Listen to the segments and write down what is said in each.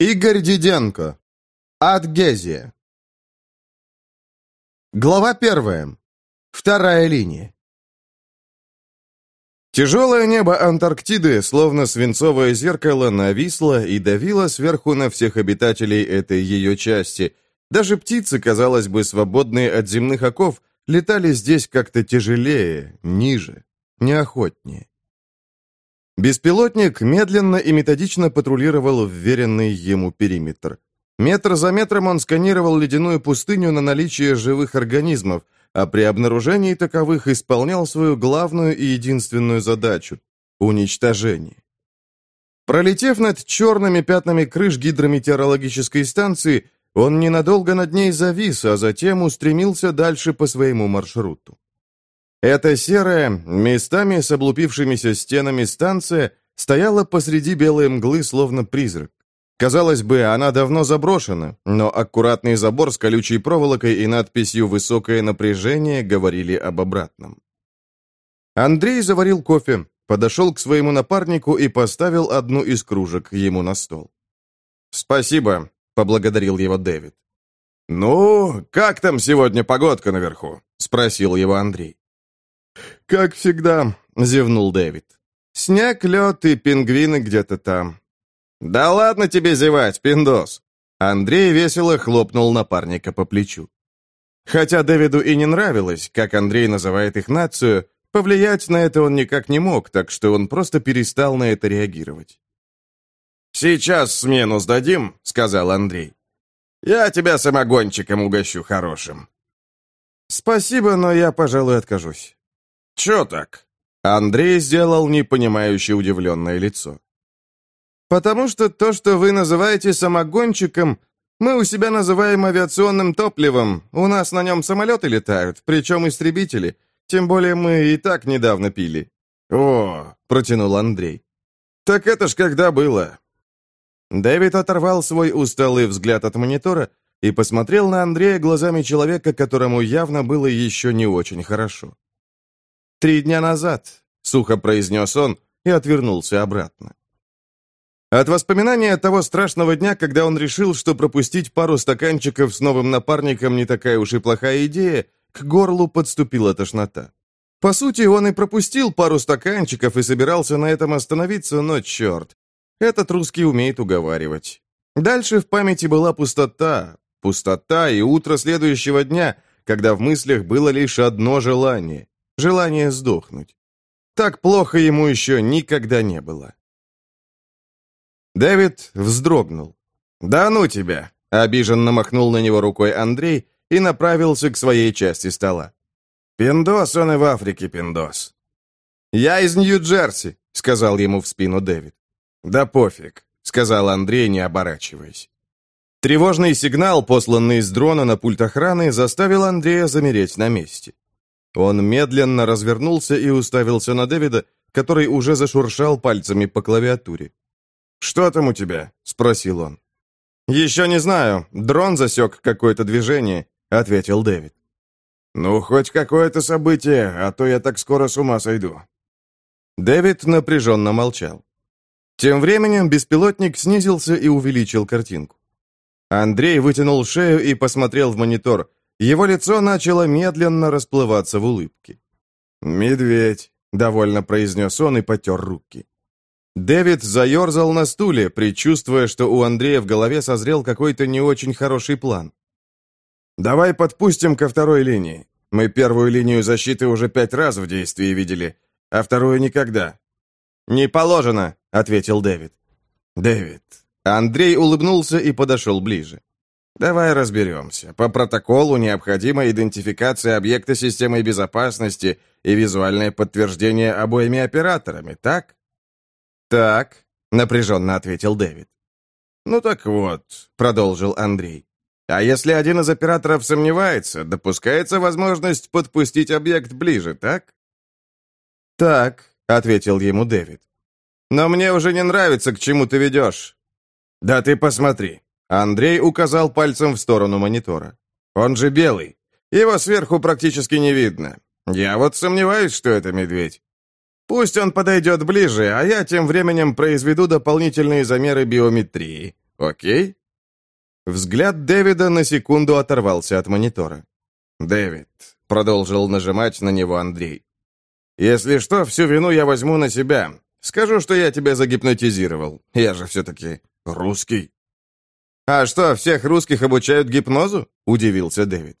Игорь Диденко. Адгезия. Глава первая. Вторая линия. Тяжелое небо Антарктиды, словно свинцовое зеркало, нависло и давило сверху на всех обитателей этой ее части. Даже птицы, казалось бы, свободные от земных оков, летали здесь как-то тяжелее, ниже, неохотнее. Беспилотник медленно и методично патрулировал вверенный ему периметр. Метр за метром он сканировал ледяную пустыню на наличие живых организмов, а при обнаружении таковых исполнял свою главную и единственную задачу – уничтожение. Пролетев над черными пятнами крыш гидрометеорологической станции, он ненадолго над ней завис, а затем устремился дальше по своему маршруту. Эта серая, местами с облупившимися стенами станция стояла посреди белой мглы, словно призрак. Казалось бы, она давно заброшена, но аккуратный забор с колючей проволокой и надписью «Высокое напряжение» говорили об обратном. Андрей заварил кофе, подошел к своему напарнику и поставил одну из кружек ему на стол. «Спасибо», — поблагодарил его Дэвид. «Ну, как там сегодня погодка наверху?» — спросил его Андрей. «Как всегда», — зевнул Дэвид. «Снег, лед и пингвины где-то там». «Да ладно тебе зевать, пиндос!» Андрей весело хлопнул напарника по плечу. Хотя Дэвиду и не нравилось, как Андрей называет их нацию, повлиять на это он никак не мог, так что он просто перестал на это реагировать. «Сейчас смену сдадим», — сказал Андрей. «Я тебя самогончиком угощу хорошим». «Спасибо, но я, пожалуй, откажусь». «Чё так?» Андрей сделал непонимающе удивленное лицо. «Потому что то, что вы называете самогончиком, мы у себя называем авиационным топливом. У нас на нем самолеты летают, причем истребители. Тем более мы и так недавно пили». «О!» — протянул Андрей. «Так это ж когда было?» Дэвид оторвал свой усталый взгляд от монитора и посмотрел на Андрея глазами человека, которому явно было еще не очень хорошо. «Три дня назад», — сухо произнес он и отвернулся обратно. От воспоминания того страшного дня, когда он решил, что пропустить пару стаканчиков с новым напарником не такая уж и плохая идея, к горлу подступила тошнота. По сути, он и пропустил пару стаканчиков и собирался на этом остановиться, но черт, этот русский умеет уговаривать. Дальше в памяти была пустота, пустота и утро следующего дня, когда в мыслях было лишь одно желание Желание сдохнуть. Так плохо ему еще никогда не было. Дэвид вздрогнул. «Да ну тебя!» — обиженно махнул на него рукой Андрей и направился к своей части стола. «Пиндос он и в Африке, пиндос». «Я из Нью-Джерси», — сказал ему в спину Дэвид. «Да пофиг», — сказал Андрей, не оборачиваясь. Тревожный сигнал, посланный с дрона на пульт охраны, заставил Андрея замереть на месте. Он медленно развернулся и уставился на Дэвида, который уже зашуршал пальцами по клавиатуре. «Что там у тебя?» — спросил он. «Еще не знаю. Дрон засек какое-то движение», — ответил Дэвид. «Ну, хоть какое-то событие, а то я так скоро с ума сойду». Дэвид напряженно молчал. Тем временем беспилотник снизился и увеличил картинку. Андрей вытянул шею и посмотрел в монитор, его лицо начало медленно расплываться в улыбке. «Медведь», — довольно произнес он и потер руки. Дэвид заерзал на стуле, предчувствуя, что у Андрея в голове созрел какой-то не очень хороший план. «Давай подпустим ко второй линии. Мы первую линию защиты уже пять раз в действии видели, а вторую никогда». «Не положено», — ответил Дэвид. «Дэвид». Андрей улыбнулся и подошел ближе. Давай разберемся. По протоколу необходима идентификация объекта системой безопасности и визуальное подтверждение обоими операторами, так? Так, напряженно ответил Дэвид. Ну так вот, продолжил Андрей. А если один из операторов сомневается, допускается возможность подпустить объект ближе, так? Так, ответил ему Дэвид. Но мне уже не нравится, к чему ты ведешь. Да ты посмотри. Андрей указал пальцем в сторону монитора. «Он же белый. Его сверху практически не видно. Я вот сомневаюсь, что это медведь. Пусть он подойдет ближе, а я тем временем произведу дополнительные замеры биометрии. окей?» Взгляд Дэвида на секунду оторвался от монитора. «Дэвид», — продолжил нажимать на него Андрей. «Если что, всю вину я возьму на себя. Скажу, что я тебя загипнотизировал. Я же все-таки русский». «А что, всех русских обучают гипнозу?» — удивился Дэвид.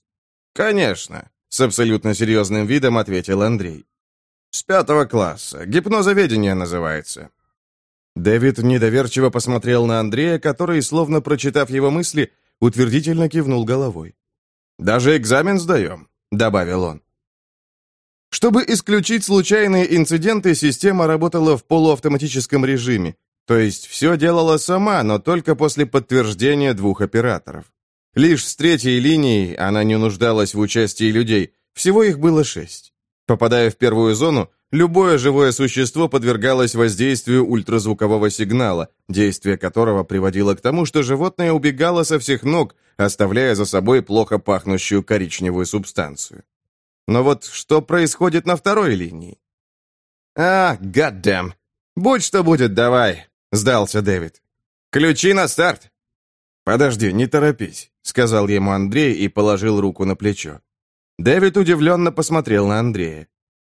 «Конечно», — с абсолютно серьезным видом ответил Андрей. «С пятого класса. Гипнозоведение называется». Дэвид недоверчиво посмотрел на Андрея, который, словно прочитав его мысли, утвердительно кивнул головой. «Даже экзамен сдаем», — добавил он. Чтобы исключить случайные инциденты, система работала в полуавтоматическом режиме, то есть все делала сама, но только после подтверждения двух операторов. Лишь с третьей линией она не нуждалась в участии людей, всего их было шесть. Попадая в первую зону, любое живое существо подвергалось воздействию ультразвукового сигнала, действие которого приводило к тому, что животное убегало со всех ног, оставляя за собой плохо пахнущую коричневую субстанцию. Но вот что происходит на второй линии? «А, гаддам! Будь что будет, давай!» — сдался Дэвид. «Ключи на старт!» «Подожди, не торопись», — сказал ему Андрей и положил руку на плечо. Дэвид удивленно посмотрел на Андрея.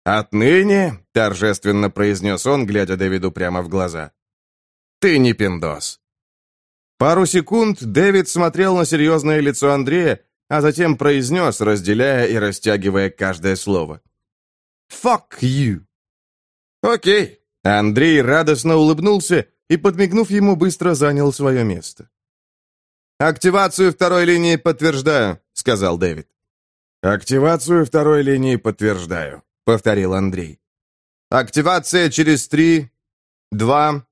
«Отныне», — торжественно произнес он, глядя Дэвиду прямо в глаза, — «ты не пиндос». Пару секунд Дэвид смотрел на серьезное лицо Андрея, а затем произнес, разделяя и растягивая каждое слово. «Fuck you!» «Окей». Андрей радостно улыбнулся и, подмигнув ему, быстро занял свое место. «Активацию второй линии подтверждаю», — сказал Дэвид. «Активацию второй линии подтверждаю», — повторил Андрей. «Активация через три, два,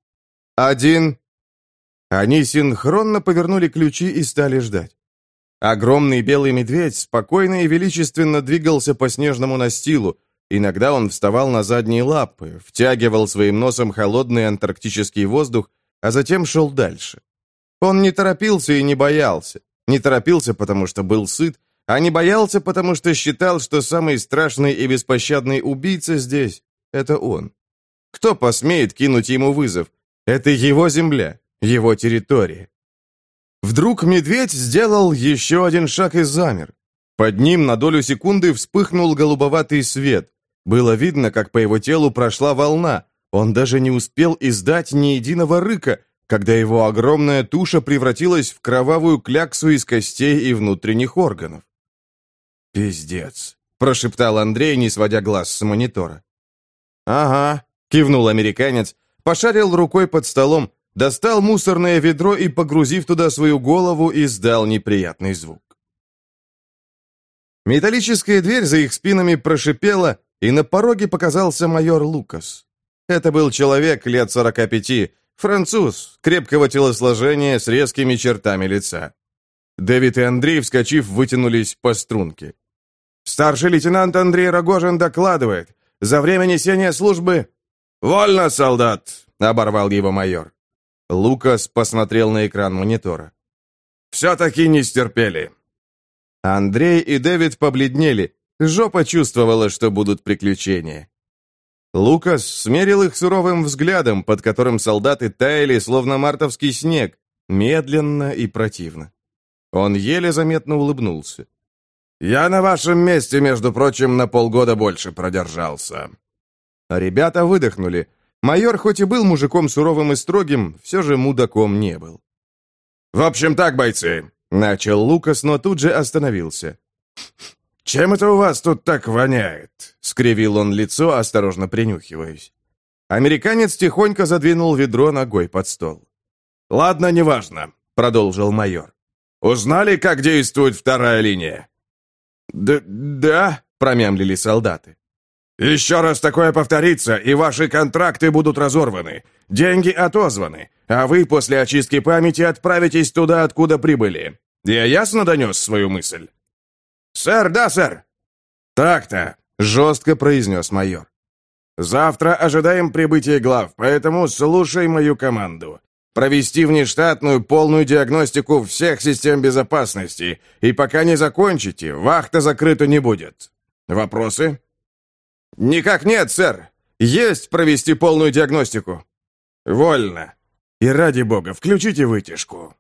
один...» Они синхронно повернули ключи и стали ждать. Огромный белый медведь спокойно и величественно двигался по снежному настилу. Иногда он вставал на задние лапы, втягивал своим носом холодный антарктический воздух, а затем шел дальше. Он не торопился и не боялся. Не торопился, потому что был сыт, а не боялся, потому что считал, что самый страшный и беспощадный убийца здесь — это он. Кто посмеет кинуть ему вызов? Это его земля, его территория. Вдруг медведь сделал еще один шаг и замер. Под ним на долю секунды вспыхнул голубоватый свет. Было видно, как по его телу прошла волна. Он даже не успел издать ни единого рыка, когда его огромная туша превратилась в кровавую кляксу из костей и внутренних органов. «Пиздец», — прошептал Андрей, не сводя глаз с монитора. «Ага», — кивнул американец, пошарил рукой под столом, достал мусорное ведро и, погрузив туда свою голову, издал неприятный звук. Металлическая дверь за их спинами прошипела, и на пороге показался майор Лукас. Это был человек лет 45, француз, крепкого телосложения с резкими чертами лица. Дэвид и Андрей, вскочив, вытянулись по струнке. «Старший лейтенант Андрей Рогожин докладывает. За время несения службы...» «Вольно, солдат!» — оборвал его майор. Лукас посмотрел на экран монитора. «Все-таки не стерпели». Андрей и Дэвид побледнели. Жопа чувствовала, что будут приключения. Лукас смерил их суровым взглядом, под которым солдаты таяли, словно мартовский снег, медленно и противно. Он еле заметно улыбнулся. «Я на вашем месте, между прочим, на полгода больше продержался». ребята выдохнули. Майор хоть и был мужиком суровым и строгим, все же мудаком не был. «В общем так, бойцы», — начал Лукас, но тут же остановился. «Чем это у вас тут так воняет?» — скривил он лицо, осторожно принюхиваясь. Американец тихонько задвинул ведро ногой под стол. «Ладно, неважно», — продолжил майор. «Узнали, как действует вторая линия?» «Да, да», — промямлили солдаты. «Еще раз такое повторится, и ваши контракты будут разорваны, деньги отозваны, а вы после очистки памяти отправитесь туда, откуда прибыли. Я ясно донес свою мысль?» «Сэр, да, сэр!» «Так-то», — жестко произнес майор. «Завтра ожидаем прибытия глав, поэтому слушай мою команду. Провести внештатную полную диагностику всех систем безопасности, и пока не закончите, вахта закрыта не будет. Вопросы?» «Никак нет, сэр. Есть провести полную диагностику». «Вольно. И ради бога, включите вытяжку».